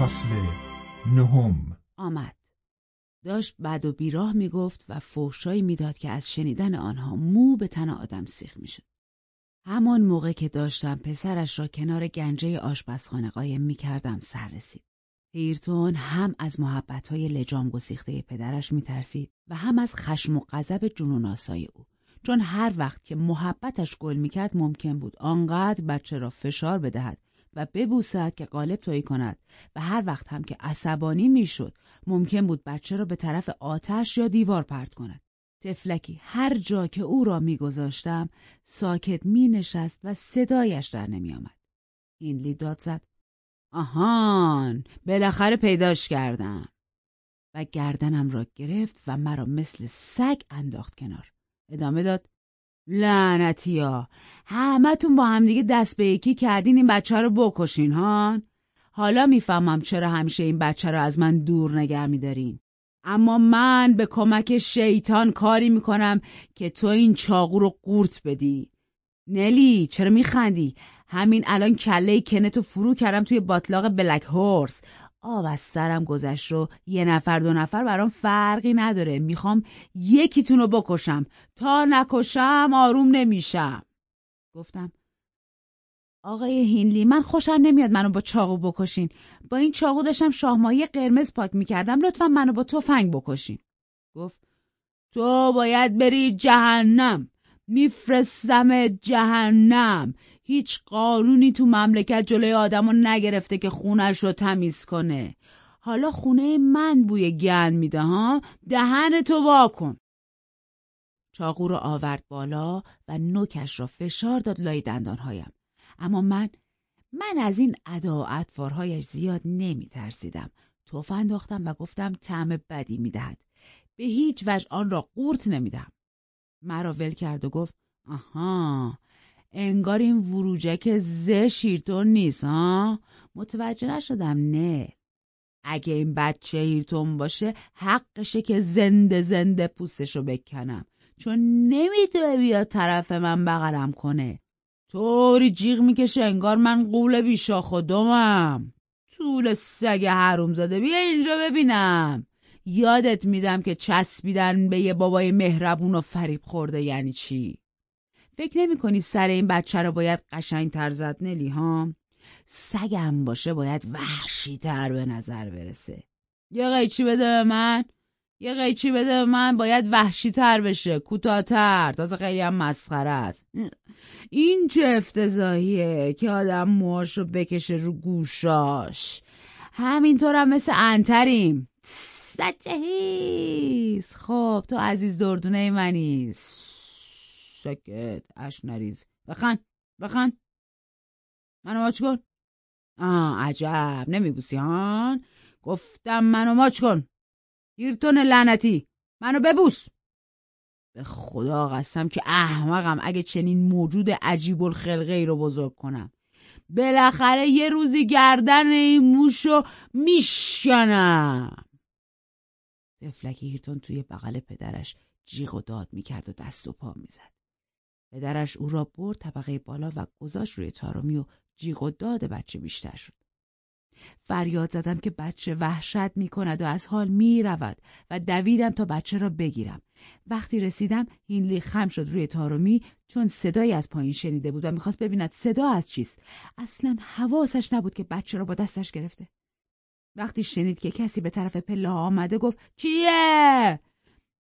فصل نهم. آمد. داشت بد و بیراه می‌گفت و فحشایی می‌داد که از شنیدن آنها مو به تن آدم سیخ می‌شد. همان موقع که داشتم پسرش را کنار گنجه آشپزخانه قایم می‌کردم سر رسید. هیرتون هم از محبتهای لجام گسیخته پدرش میترسید و هم از خشم و غضب جنون آسای او. چون هر وقت که محبتش گل می‌کرد ممکن بود آنقدر بچه را فشار بدهد و ببوسد که قالب تویی کند و هر وقت هم که عصبانی می‌شد ممکن بود بچه را به طرف آتش یا دیوار پرت کند. تفلکی هر جا که او را میگذاشتم ساکت می نشست و صدایش در نمی آمد. هینلی داد زد آهان بالاخره پیداش کردم. و گردنم را گرفت و مرا مثل سگ انداخت کنار. ادامه داد لعنتیا. همتون با همدیگه دست به یکی کردین این بچه رو بکشین هان حالا می‌فهمم چرا همیشه این بچه رو از من دور نگه میدارین. اما من به کمک شیطان کاری می‌کنم که تو این چاقو رو قورت بدی. نلی چرا میخندی؟ همین الان کله کنتو فرو کردم توی باطلاق بلک هورس. آب از سرم گذشت رو. یه نفر دو نفر برام فرقی نداره. می‌خوام یکیتون رو بکشم. تا نکشم آروم نمیشم. گفتم آقای هینلی من خوشم نمیاد منو با چاقو بکشین. با این چاقو داشتم شاهمایی قرمز پاک می‌کردم. لطفا منو با تفنگ بکشین. گفت تو باید بری جهنم. میفرستم جهنم. هیچ قانونی تو مملکت جلوی آدمو نگرفته که خونش رو تمیز کنه. حالا خونه من بوی گن میده ها؟ دهن تو واکن چاقو رو آورد بالا و نوکش را فشار داد لای دندانهایم. اما من من از این ادا و اطوارهایش زیاد نمی ترسیدم توف انداختم و گفتم طعم بدی می‌دهد. به هیچ وجه آن را قورت نمیدم مرا ول کرد و گفت آها انگار این وروجک ز شیرتون نیست ها؟ متوجه نشدم نه. اگه این بچه هیرتون باشه حقشه که زنده زنده پوستشو بکنم. چون نمی‌تونه بیاد طرف من بغلم کنه. طوری جیغ می‌کشه انگار من قول بیشا خودمم طول سگ حروم زده بیا اینجا ببینم. یادت میدم که چسبیدن به یه بابای مهربون و فریب خورده یعنی چی؟ فکر نمی کنی سر این بچه رو باید قشنگ تر زد نلی ها؟ سگم باشه باید وحشی تر به نظر برسه. یه قیچی بده به من. یه قیچی بده به من باید وحشی تر بشه. کوتاهتر. تازه خیلی هم مسخره است. این چه افتضاحیه که آدم موهاش رو بکشه رو گوشاش. همینطور هم مثل انتریم. بچه هیست خب تو عزیز دردونه منی. سکت اش نریز. بخن بخن منو ماچ کن. آه عجب. نمیبوسی هان؟ گفتم منو ماچ کن. هیرتون لعنتی. منو ببوس. به خدا قسم که احمقم اگه چنین موجود عجیب الخلقه ای رو بزرگ کنم. بالاخره یه روزی گردن این موشو میشکنم. تفلک هیرتون توی بغل پدرش جیغ و داد می‌کرد و دست و پا می‌زد. پدرش او را برد طبقه بالا و گذاشت روی تارومی و جیغ و داد بچه بیشتر شد فریاد زدم که بچه وحشت می کند و از حال می رود و دویدم تا بچه را بگیرم. وقتی رسیدم هینلی خم شد روی تارومی چون صدایی از پایین شنیده بود و می‌خواست ببیند صدا از چیست. اصلا حواسش نبود که بچه را با دستش گرفته. وقتی شنید که کسی به طرف پله آمده گفت کیه؟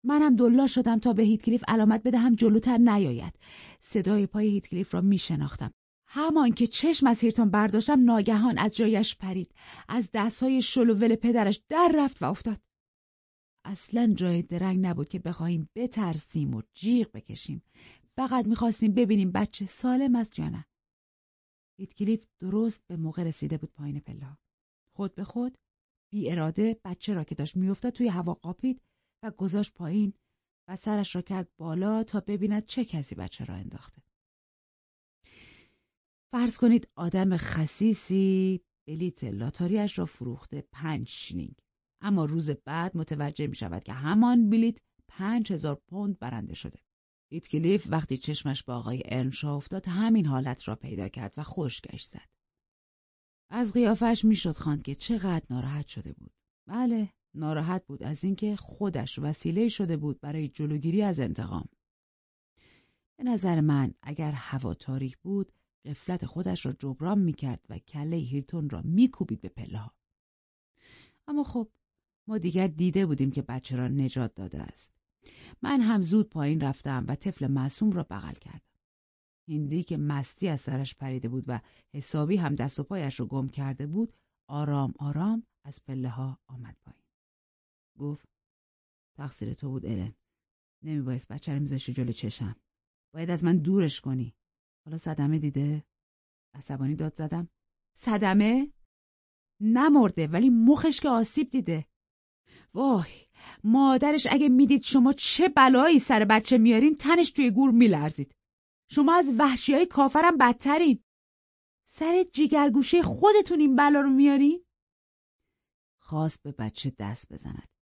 منم دلا شدم تا به هیتکلیف علامت بدهم جلوتر نیاید. صدای پای هیتکلیف را می شناختم. همان که چشم از هیرتون برداشتم ناگهان از جایش پرید. از دستهای شلوول پدرش در رفت و افتاد. اصلا جای درنگ نبود که بخواهیم بترسیم و جیغ بکشیم. فقط می‌خواستیم ببینیم بچه سالم است یا نه. هیتکلیف درست به موقع رسیده بود پایین پلا خود به خود بی اراده بچه را که داشت میافتاد توی هوا قاپید و گذاشت پایین و سرش را کرد بالا تا ببیند چه کسی بچه را انداخته فرض کنید آدم خسیسی بلیت لاتاریش را فروخته پنج شینینگ اما روز بعد متوجه می شود که همان بلیت پنج هزار پوند برنده شده. ایتکلیف وقتی چشمش با آقای ارنشا افتاد همین حالت را پیدا کرد و خوشگشت زد. از قیافش می‌شد خواند که چقدر ناراحت شده بود. بله، ناراحت بود از اینکه خودش وسیله شده بود برای جلوگیری از انتقام. به نظر من اگر هوا تاریک بود قفلت خودش را جبران می‌کرد و کله هیرتون را میکوبید به پله ها. اما خب ما دیگر دیده بودیم که بچه را نجات داده است. من هم زود پایین رفتم و طفل معصوم را بغل کردم. هندی که مستی از سرش پریده بود و حسابی هم دست و پایش را گم کرده بود آرام آرام از پله ها آمد پایین. گفت تقصیر تو بود الن. نمیبایست بچه رو میذاشتی جلو چشم. باید از من دورش کنی. حالا صدمه دیده؟ عصبانی داد زدم. صدمه؟ نمرده ولی مخش که آسیب دیده. وای مادرش اگه می‌دید شما چه بلایی سر بچه میارین تنش توی گور میلرزید. شما از وحشی های کافرم بدترین. سر جیگرگوشه خودتون این بلا رو میارین؟ خواست به بچه دست بزند.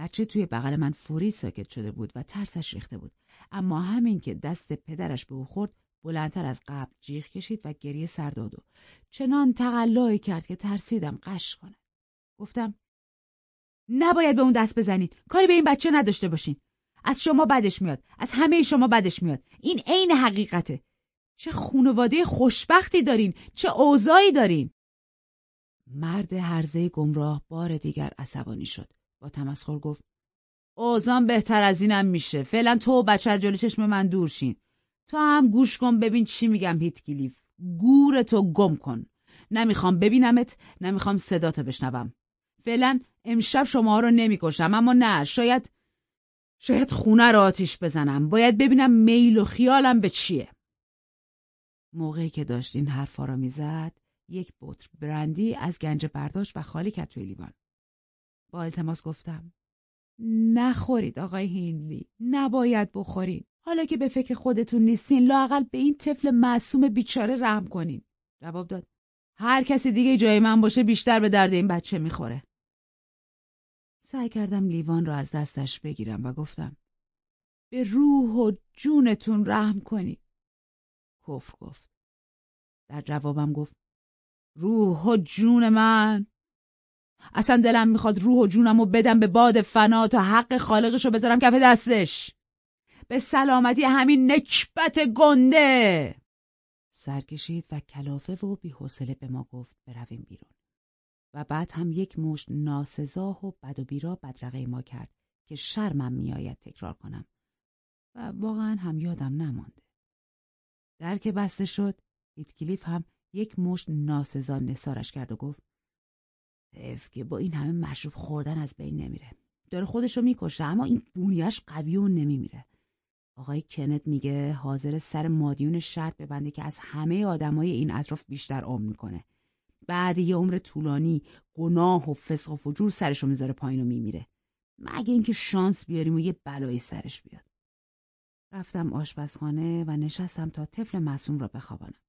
بچه توی بغل من فوری ساکت شده بود و ترسش ریخته بود. اما همین که دست پدرش به او خورد بلندتر از قبل جیغ کشید و گریه سر داد و چنان تقلایی کرد که ترسیدم قش کنه. گفتم نباید به اون دست بزنین. کاری به این بچه نداشته باشین. از شما بدش میاد. از همه شما بدش میاد. این عین حقیقته. چه خونواده خوشبختی دارین. چه اوضاعی دارین. مرد هرزه گمراه بار دیگر عصبانی شد. با تمسخر گفت اوزان بهتر از اینم میشه. فعلا تو و بچه جلو چشم من دور شین. تو هم گوش کن ببین چی میگم هیت گلیف. گور تو گم کن. نمی‌خوام ببینمت نمی‌خوام صداتو بشنوم. فعلا امشب شما رو نمی‌کشم اما نه شاید شاید خونه رو آتیش بزنم باید ببینم میل و خیالم به چیه موقعی که داشت این حرفا را می‌زد یک بطر برندی از گنج برداشت و خالی کرد توی لیوان با التماس گفتم. نخورید آقای هینلی نباید بخورید. حالا که به فکر خودتون نیستین لاقل به این طفل معصوم بیچاره رحم کنین. جواب داد. هر کسی دیگه جای من باشه بیشتر به درد این بچه می‌خوره. سعی کردم لیوان را از دستش بگیرم و گفتم. به روح و جونتون رحم کنی کفر گفت. در جوابم گفت. روح و جون من. اصلا دلم می‌خواد روح و جونم رو بدم به باد فنا تا حق خالقش رو بذارم کف دستش. به سلامتی همین نکبت گنده. سر کشید و کلافه و بیحوصله به ما گفت برویم بیرون. و بعد هم یک مشت ناسزاه و بد و بیرا بدرقه ما کرد که شرمم میآید تکرار کنم. و واقعا هم یادم نمانده. در که بسته شد هیتکلیف هم یک مشت ناسزا نسارش کرد و گفت حیف که با این همه مشروب خوردن از بین نمیره. داره خودشو می‌کشه اما این بونیش قوی و نمیمیره. آقای کنت میگه حاضر سر مادیون شرط ببنده که از همه آدمای این اطراف بیشتر عمر می‌کنه. بعد یه عمر طولانی گناه و فسق و فجور سرشو می‌ذاره پایین و میمیره. مگه اینکه شانس بیاریم و یه بلایی سرش بیاد. رفتم آشپزخانه و نشستم تا طفل معصوم را بخوابانم.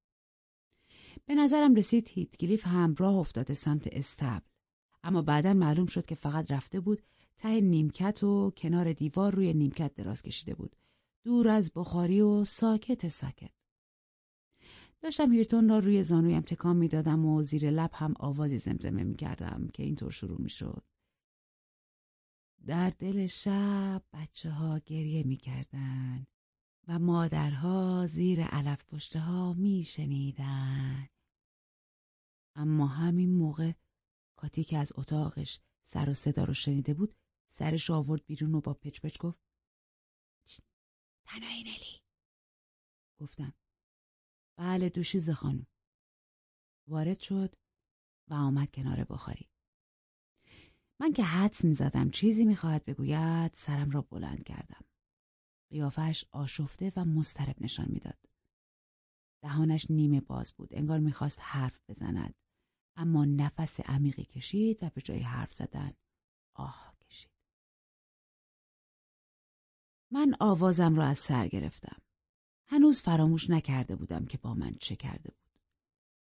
به نظرم رسید هیتگلیف هم راه افتاده سمت استبل. اما بعدا معلوم شد که فقط رفته بود ته نیمکت و کنار دیوار روی نیمکت دراز کشیده بود دور از بخاری و ساکت ساکت داشتم هیرتون را روی زانویم تکان می‌دادم و زیر لب هم آوازی زمزمه می‌کردم که اینطور شروع می‌شد. در دل شب بچه ها گریه می‌کردن و مادرها زیر علف پشته ها میشنیدن. اما همین موقع کاتی که از اتاقش سر و صدا رو شنیده بود سرش آورد بیرون و با پچ پچ گفت تنهایی نلی. گفتم بله دوشیز خانم. وارد شد و آمد کنار بخاری. من که حدس می‌زدم چیزی می‌خواهد بگوید سرم را بلند کردم. قیافش آشفته و مضطرب نشان می‌داد. دهانش نیمه باز بود انگار می‌خواست حرف بزند. اما نفس عمیقی کشید و به جای حرف زدن آه کشید من آوازم را از سر گرفتم هنوز فراموش نکرده بودم که با من چه کرده بود.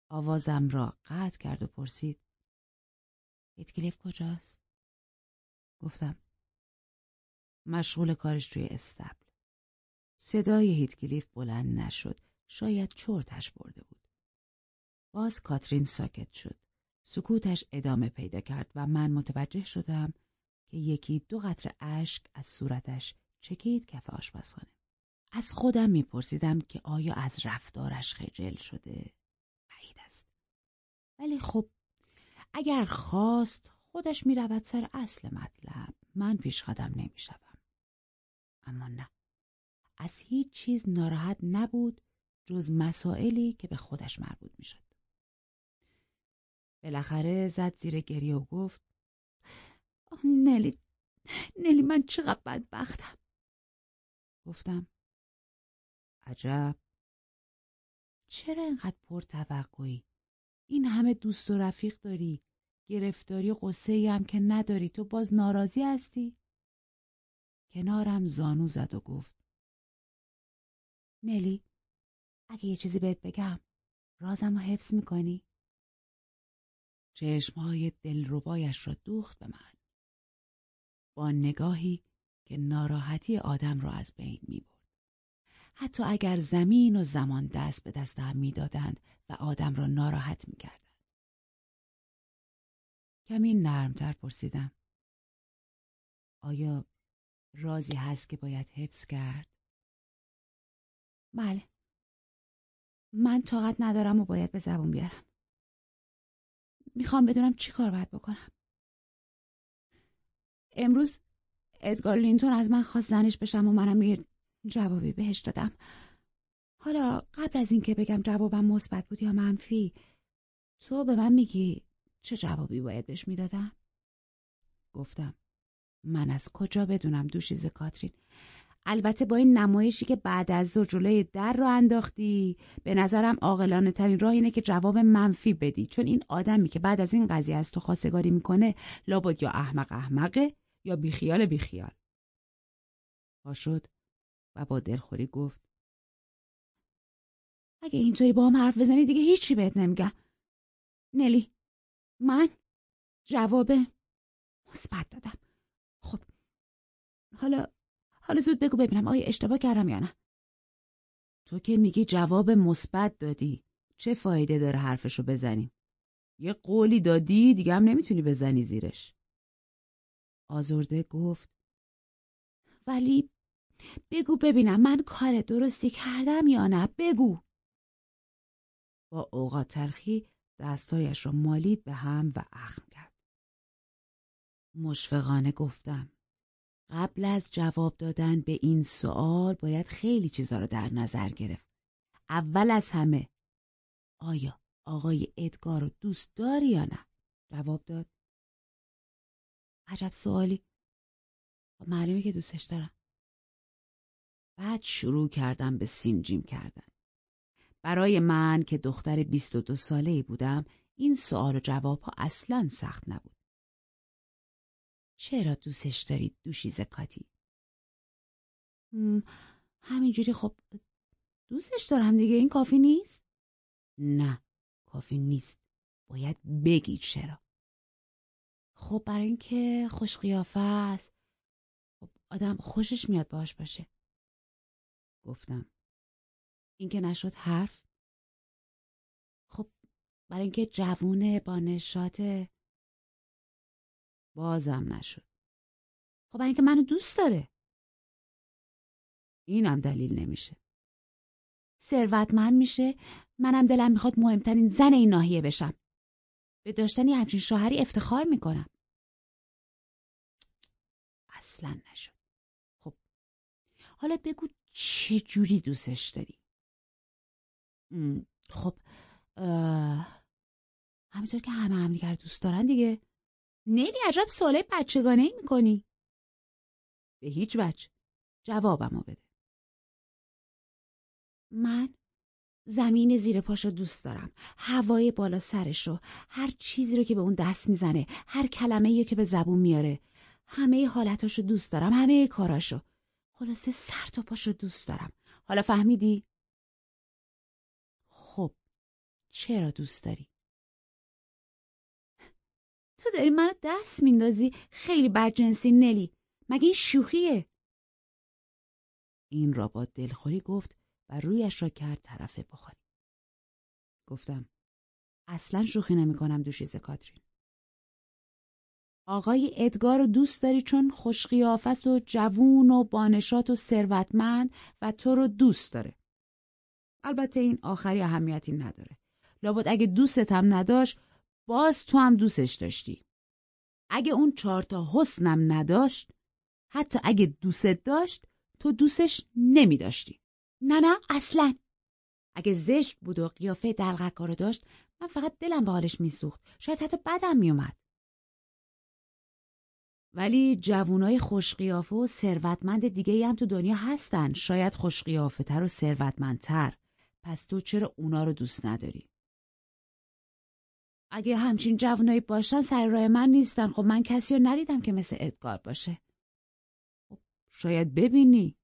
آوازم را قطع کرد و پرسید. هیتکلیف کجاست؟ گفتم. مشغول کارش توی استبل. صدای هیتکلیف بلند نشد. شاید چرتش برده بود. باز کاترین ساکت شد. سکوتش ادامه پیدا کرد و من متوجه شدم که یکی دو قطر اشک از صورتش چکید کف آشپزخانه. از خودم میپرسیدم که آیا از رفتارش خجل شده؟ بعید است. ولی خب اگر خواست خودش می‌رود سر اصل مطلب من پیش قدم نمی‌شوم. اما نه. از هیچ چیز ناراحت نبود جز مسائلی که به خودش مربوط می‌شد. بالاخره زد زیر گریه و گفت نلی نلی من چقدر بدبختم. گفتم عجب. چرا اینقدر پرتوقعی این همه دوست و رفیق داری گرفتاری و قصه ای هم که نداری تو باز ناراضی هستی؟ کنارم زانو زد و گفت نلی اگه یه چیزی بهت بگم رازم رو حفظ می‌کنی؟ چشمهای دلربایش را دوخت به من. با نگاهی که ناراحتی آدم را از بین می برد. حتی اگر زمین و زمان دست به دست هم می‌دادند و آدم را ناراحت می کردند. کمی نرمتر پرسیدم. آیا رازی هست که باید حفظ کرد؟ بله. من طاقت ندارم و باید به زبون بیارم. می‌خوام بدونم چی کار باید بکنم. امروز ادگار لینتون از من خواست زنش بشم و منم یه جوابی بهش دادم. حالا قبل از اینکه بگم جوابم مثبت بود یا منفی تو به من میگی چه جوابی باید بهش می‌دادم؟ گفتم من از کجا بدونم دوشیز کاترین البته با این نمایشی که بعد از ظهر جلوی در رو انداختی به نظرم عاقلانه ترین راه اینه که جواب منفی بدی. چون این آدمی که بعد از این قضیه از تو خواستگاری می‌کنه لابد یا احمق احمقه یا بیخیال بیخیال. پا شد و با دلخوری گفت اگه اینطوری با هم حرف بزنی دیگه هیچی بهت نمیگم. نلی من جواب مثبت دادم. خب حالا حالا زود بگو ببینم آیا اشتباه کردم یا نه. تو که میگی جواب مثبت دادی. چه فایده داره حرفشو بزنیم یه قولی دادی دیگه هم نمی‌تونی بزنی زیرش. آزرده گفت ولی بگو ببینم من کار درستی کردم یا نه؟ بگو. با اوقات تلخی دستایش را مالید به هم و اخم کرد. مشفقانه گفتم قبل از جواب دادن به این سوال باید خیلی چیزا رو در نظر گرفت. اول از همه آیا آقای ادگار رو دوست داری یا نه؟ جواب داد. عجب سوالی. خب معلومه که دوستش دارم. بعد شروع کردم به سینجیم کردن. برای من که دختر 22 ساله ای بودم این سوال و جواب ها اصلا سخت نبود. چرا دوستش دارید دوشیزه کاتی؟ همینجوری خب دوستش دارم دیگه این کافی نیست؟ نه کافی نیست. باید بگی چرا. خب برای اینکه خوش قیافه است. خب آدم خوشش میاد باش باشه. گفتم. این که نشد حرف؟ خب برای اینکه جوونه با نشاته بازم نشد. خب اینکه منو دوست داره. اینم دلیل نمیشه. ثروتمند میشه. منم دلم می‌خواد مهمترین زن این ناحیه بشم. به داشتنی همچین شوهری افتخار می‌کنم. اصلا نشد. خب. حالا بگو چه جوری دوستش داری؟ خب همینطور که همه همدیگر دوست دارن دیگه. نیلی عجب سواله بچگانه ای می‌کنی. به هیچ وجه. جوابمو بده. من زمین زیر پاشو دوست دارم. هوای بالا سرشو. هر چیزی رو که به اون دست می‌زنه. هر کلمه که به زبون میاره. همه حالتاشو دوست دارم. همه کاراشو. خلاصه سر تا پاشو دوست دارم. حالا فهمیدی؟ خب چرا دوست داری؟ تو داری منو دست میندازی خیلی بدجنسی نلی مگه این شوخیه این را با دلخوری گفت و رویش را کرد طرف بخاری گفتم اصلا شوخی نمی کنم دوشیزه کاترین. آقای ادگار رو دوست داری چون خوشقیافت و جوون و بانشات و ثروتمند و تو رو دوست داره. البته این آخری اهمیتی نداره. لابد اگه دوستت هم نداشت باز تو هم دوستش داشتی. اگه اون چهار تا حسنم نداشت حتی اگه دوستت داشت تو دوستش نمی داشتی. نه نه اصلا. اگه زشت بود و قیافه دلغکارو داشت من فقط دلم به حالش میسوخت. شاید حتی بدم میومد ولی جوونای خوشقیافه و ثروتمند دیگه هم تو دنیا هستن. شاید خوشقیافه تر و ثروتمندتر. پس تو چرا اونا رو دوست نداری؟ اگه همچین جوونایی باشن سر راه من نیستن. خب من کسی رو ندیدم که مثل ادگار باشه. خب شاید ببینی.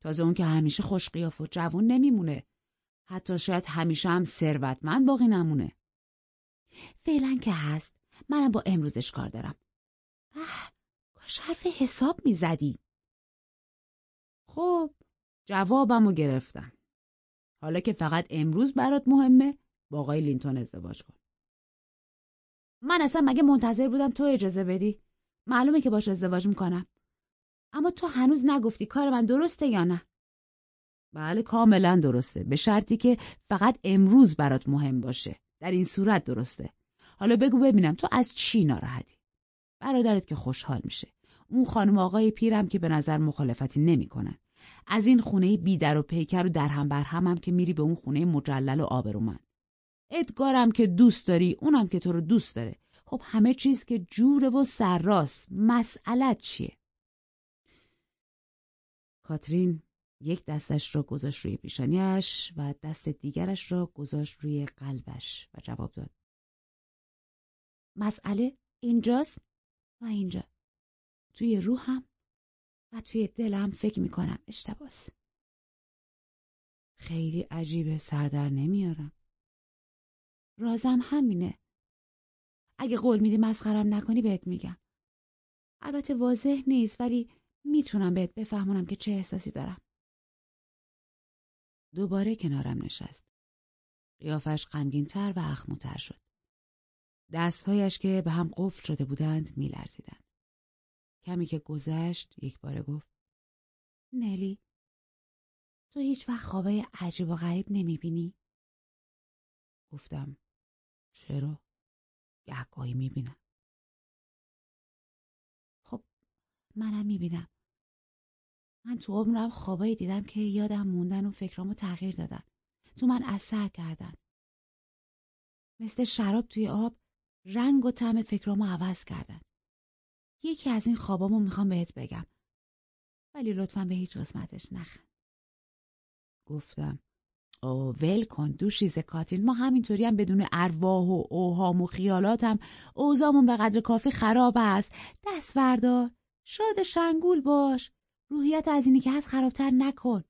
تازه اون که همیشه خوشقیافه و جوون نمیمونه. حتی شاید همیشه هم ثروتمند باقی نمونه. فعلا که هست. منم با امروزش کار دارم. اه کاش حرف حساب می‌زدی. خب جوابمو گرفتم. حالا که فقط امروز برات مهمه با آقای لینتون ازدواج کن. من اصلا مگه منتظر بودم تو اجازه بدی؟ معلومه که باش ازدواج می‌کنم. اما تو هنوز نگفتی کار من درسته یا نه؟ بله کاملا درسته. به شرطی که فقط امروز برات مهم باشه. در این صورت درسته. حالا بگو ببینم تو از چی ناراحتی؟ برادرت که خوشحال میشه. اون خانم آقای پیرم که به نظر مخالفتی نمی‌کنن. از این خونه بیدر و پیکر و در هم بر هم, هم که میری به اون خونه مجلل و آبرومند. ادگارم که دوست داری اونم که تو رو دوست داره خب همه چیز که جوره و سرراست مسئلت چیه کاترین یک دستش را گذاشت روی پیشانیش و دست دیگرش را گذاشت روی قلبش و جواب داد. مسئله اینجاست و اینجا. توی روحم و توی دلم فکر می‌کنم اشتباس. خیلی عجیبه سردر نمیارم. رازم همینه. اگه قول میدی مسخرم نکنی بهت میگم. البته واضح نیست ولی می‌تونم بهت بفهمونم که چه احساسی دارم. دوباره کنارم نشست. قیافش غمگینتر و اخموتر شد. دستهایش که به هم قفل شده بودند میلرزیدند. کمی که گذشت یک باره گفت نلی تو هیچ وقت خوابای عجیب و غریب نمی‌بینی؟ گفتم چرا؟ گهگاهی می‌بینم. خب منم می‌بینم. من تو عمرم خوابایی دیدم که یادم موندن و فکرامو تغییر دادن. تو من اثر کردن. مثل شراب توی آب رنگ و طعم فکرامو عوض کردن. یکی از این خوابامو می‌خوام بهت بگم. ولی لطفا به هیچ قسمتش نخند. گفتم ول کن دوشیز کاترین ما همینطوری هم بدون ارواح و اوهام و خیالات هم اوزامون به قدر کافی خراب است. دست بردار شاد شنگول باش. روحیت از اینی که هست خرابتر نکن.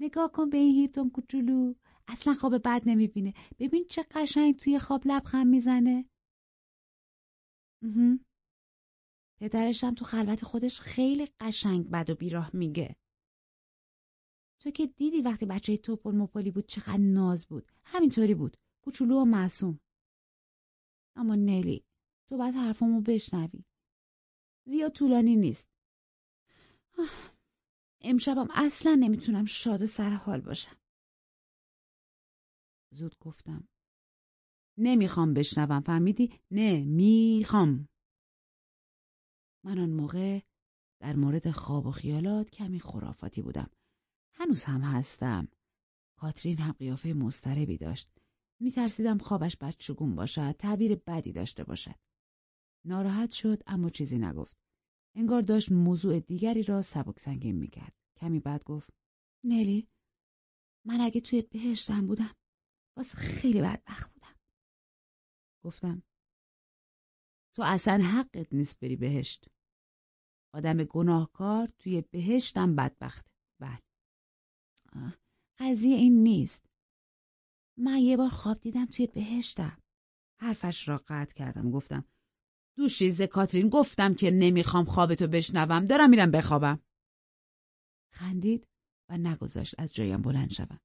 نگاه کن به این هیتون کوچولو. اصلا خواب بد نمی‌بینه. ببین چه قشنگ توی خواب لبخند می‌زنه. پدرشم تو خلوت خودش خیلی قشنگ بد و بیراه میگه. تو که دیدی وقتی بچه توپل مپلی بود چقدر ناز بود همینطوری بود کوچولو و معصوم اما نلی تو باید حرفامو بشنوی زیاد طولانی نیست امشبم اصلا نمی‌تونم شاد و سر حال باشم. زود گفتم. نمی‌خوام بشنوم فهمیدی؟ نه می‌خوام. من آن موقع در مورد خواب و خیالات کمی خرافاتی بودم. هنوز هم هستم. کاترین هم قیافه مستربی داشت. میترسیدم خوابش بدشگون باشد، تعبیر بدی داشته باشد. ناراحت شد اما چیزی نگفت. انگار داشت موضوع دیگری را سبک سنگین می‌کرد. کمی بعد گفت نلی من اگه توی بهشتم بودم باز خیلی بدبخت بودم. گفتم تو اصلا حقت نیست بری بهشت. آدم گناهکار توی بهشتم بدبخت. بله. قضیه این نیست. من یه بار خواب دیدم توی بهشتم. حرفش را قطع کردم گفتم دوشیزه کاترین گفتم که نمی‌خوام خوابتو بشنوم دارم میرم بخوابم خندید و نگذاشت از جایم بلند شوم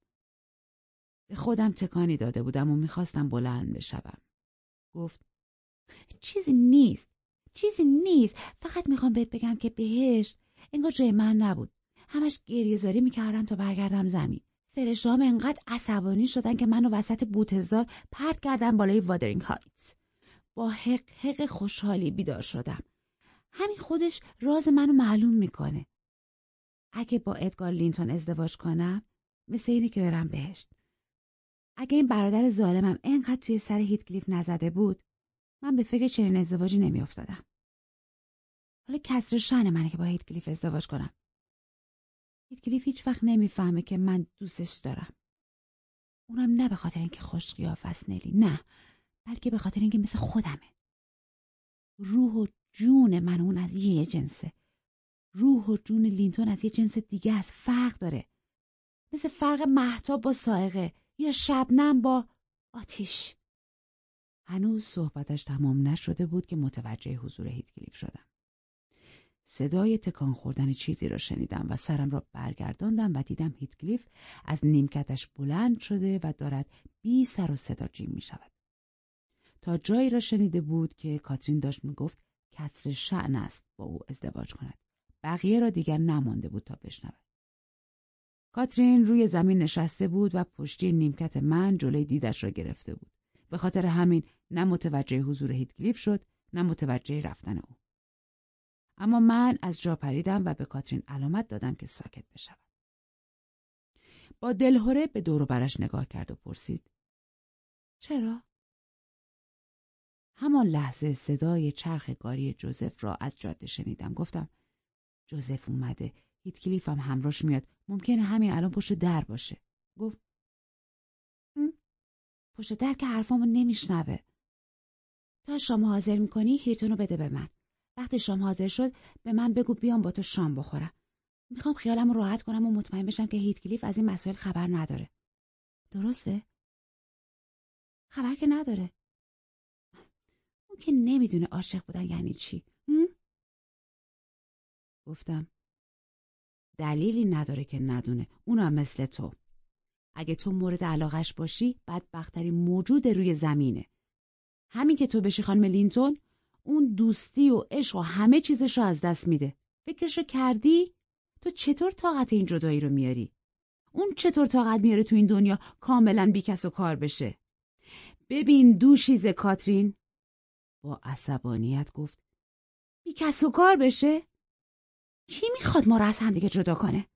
به خودم تکانی داده بودم و می‌خواستم بلند بشوم. گفت چیزی نیست. چیزی نیست. فقط می‌خوام بهت بگم که بهشت انگار جای من نبود. همش گریهزاری می‌کردم تا برگردم زمین. فرشتهام انقدر عصبانی شدن که منو وسط بوتزار پرت کردن بالای وادرینگ هایتس. با حق حق خوشحالی بیدار شدم. همین خودش راز منو معلوم می‌کنه. اگه با ادگار لینتون ازدواج کنم مثل اینه که برم بهشت. اگه این برادر ظالمم انقدر توی سر هیتکلیف نزده بود من به فکر چنین ازدواجی نمیافتادم. حالا کسر شن منه که با هیتکلیف ازدواج کنم. هیتکلیف هیچ وقت نمی‌فهمه که من دوستش دارم. اونم نه به خاطر اینکه خوش قیافه نلی نه بلکه به خاطر اینکه مثل خودمه. روح و جون من اون از یه جنسه. روح و جون لینتون از یه جنس دیگه است فرق داره. مثل فرق محتاب با سائقه یا شبنم با آتیش. هنوز صحبتش تمام نشده بود که متوجه حضور هیتکلیف شدم. صدای تکان خوردن چیزی را شنیدم و سرم را برگرداندم و دیدم هیتکلیف از نیمکتش بلند شده و دارد بی سر و صدا جیم می شود. تا جایی را شنیده بود که کاترین داشت می گفت کسر شعن است با او ازدواج کند. بقیه را دیگر نمانده بود تا بشنود. کاترین روی زمین نشسته بود و پشتی نیمکت من جلوی دیدش را گرفته بود. به خاطر همین نه متوجه حضور هیتکلیف شد نه متوجه رفتن او. اما من از جا پریدم و به کاترین علامت دادم که ساکت بشود. با دلهوره به دور برش نگاه کرد و پرسید. چرا؟ همان لحظه صدای چرخ گاری جوزف را از جاده شنیدم. گفتم جوزف اومده. هیتکلیف هم همراش میاد. ممکنه همین الان پشت در باشه. گفت پشت در که حرفامو نمیشنوه. تا شما حاضر می‌کنی هیرتونو بده به من. وقتی شام حاضر شد به من بگو بیام با تو شام بخورم. می‌خوام خیالم راحت کنم و مطمئن بشم که هیتکلیف از این مسائل خبر نداره. درسته؟ خبر که نداره. اون که نمی‌دونه عاشق بودن یعنی چی. گفتم دلیلی نداره که ندونه. اونم مثل تو. اگه تو مورد علاقش باشی بدبختترین موجود روی زمینه. همین که تو بشی خانم لینتون اون دوستی و عشق و همه چیزش رو از دست میده. فکرشو کردی؟ تو چطور طاقت این جدایی رو میاری؟ اون چطور طاقت میاره تو این دنیا کاملا بیکس و کار بشه؟ ببین دوشیز کاترین با عصبانیت گفت بی‌کس و کار بشه؟ کی می‌خواد ما رو از همدیگه جدا کنه؟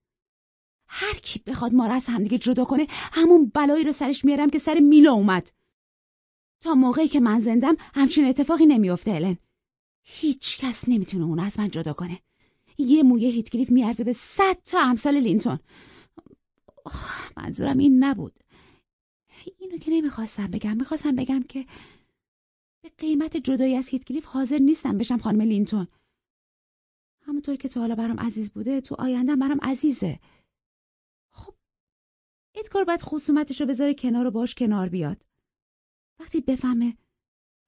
هر کی بخواد ما رو از همدیگه جدا کنه همون بلایی رو سرش میارم که سر میلا اومد. تا موقعی که من زندم همچین اتفاقی نمیافته الن هیچ کس نمی‌تونه اون از من جدا کنه. یه موی هیتکلیف میارزه به صد تا امثال لینتون. منظورم این نبود. اینو که نمی‌خواستم بگم. می‌خواستم بگم که به قیمت جدایی از هیتکلیف حاضر نیستم بشم خانم لینتون. همونطور که تو حالا برام عزیز بوده تو آینده برام عزیزه. خب ادگار باید خصومتش رو بذاره کنار و باش کنار بیاد. وقتی بفهمه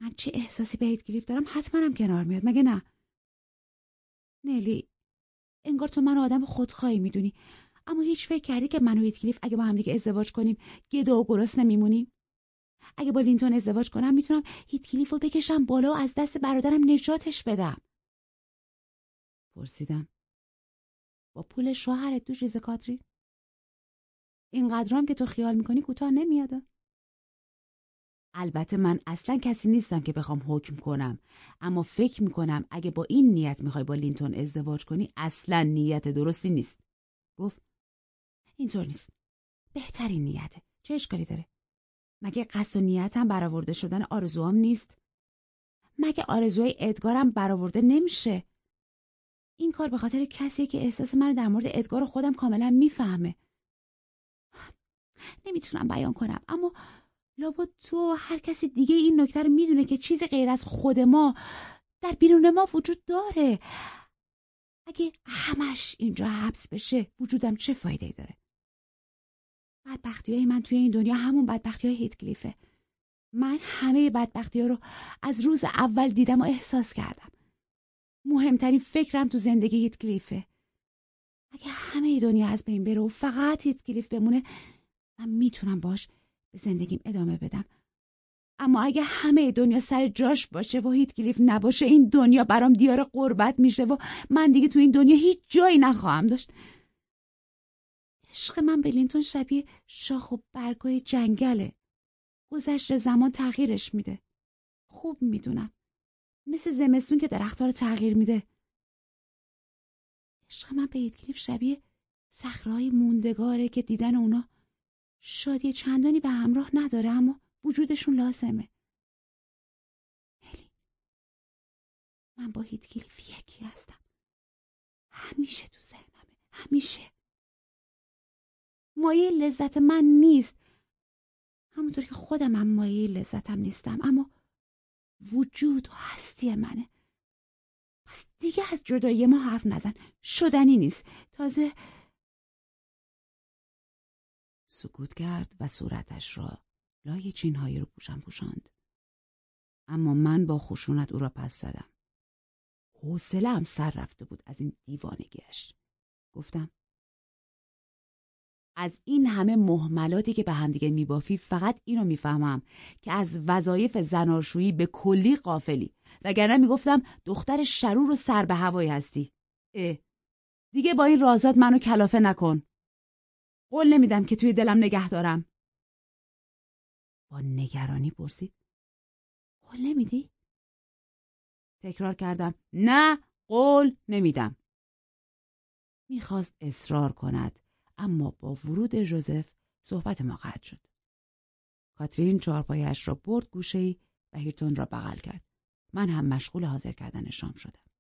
من چه احساسی به هیتکلیف دارم حتما هم کنار میاد. مگه نه؟ نلی انگار تو من آدم خودخواهی می‌دونی. اما هیچ فکر کردی که من و هیتکلیف اگه با هم دیگه ازدواج کنیم گدا و گرسنه نمیمونیم اگه با لینتون ازدواج کنم می‌تونم هیتکلیف رو بکشم بالا و از دست برادرم نجاتش بدم. پرسیدم. با پول شوهرت تو چیز کاتری اینقدرام که تو خیال می‌کنی کوتاه نمیاده البته من اصلا کسی نیستم که بخوام حکم کنم. اما فکر می‌کنم اگه با این نیت می‌خوای با لینتون ازدواج کنی اصلا نیت درستی نیست. گفت اینطور نیست. بهترین نیته. چه اشکالی داره؟ مگه قصد و نیتم برآورده شدن آرزوام نیست؟ مگه آرزوهای ادگارم برآورده نمیشه؟ این کار به خاطر کسی که احساس من در مورد ادگار خودم کاملا می‌فهمه. نمی‌تونم بیان کنم اما لابد تو هر کسی دیگه این نکته رو می‌دونه که چیزی غیر از خود ما در بیرون ما وجود داره. اگه همش اینجا حبس بشه وجودم چه فایده داره؟ بدبختی های من توی این دنیا همون بدبختی های هیتکلیفه. من همه بدبختی ها رو از روز اول دیدم و احساس کردم. مهمترین فکرم تو زندگی هیتکلیفه. اگه همه دنیا از بین بره و فقط هیتکلیف بمونه من می‌تونم باش به زندگیم ادامه بدم. اما اگه همه دنیا سر جاش باشه و هیت نباشه این دنیا برام دیار قربت میشه و من دیگه تو این دنیا هیچ جایی نخواهم داشت. عشق من به لینتون شبیه شاخ و برگای جنگله. گذشت زمان تغییرش میده. خوب می‌دونم. مثل زمستون که درختها رو تغییر میده. عشق من به هیتکلیف شبیه صخرههای موندگاره که دیدن اونا شادی چندانی به همراه نداره اما وجودشون لازمه. هلی من با هیتکلیف یکی هستم. همیشه تو ذهنمه همیشه. مایه لذت من نیست. همونطور که خودم هم مایه لذتم نیستم اما وجود و هستی منه. پس دیگه از جدایی ما حرف نزن. شدنی نیست. تازه سکوت کرد و صورتش را لای چینهایی رو پوشم پوشاند. اما من با خشونت او را پس زدم. حوصلهام سر رفته بود از این دیوانگیش گفتم از این همه محملاتی که به همدیگه میبافی فقط اینو می‌فهمم که از وظایف زناشویی به کلی قافلی. وگرنه می‌گفتم دختر شرور و سر به هوایی هستی. اه دیگه با این رازات منو کلافه نکن. قول نمیدم که توی دلم نگه دارم با نگرانی پرسید قول نمیدی؟ تکرار کردم نه قول نمیدم می‌خواست اصرار کند اما با ورود ژوزف صحبت ما قطع شد. کاترین چهارپایش را برد گوشهای و هیرتون را بغل کرد. من هم مشغول حاضر کردن شام شدم.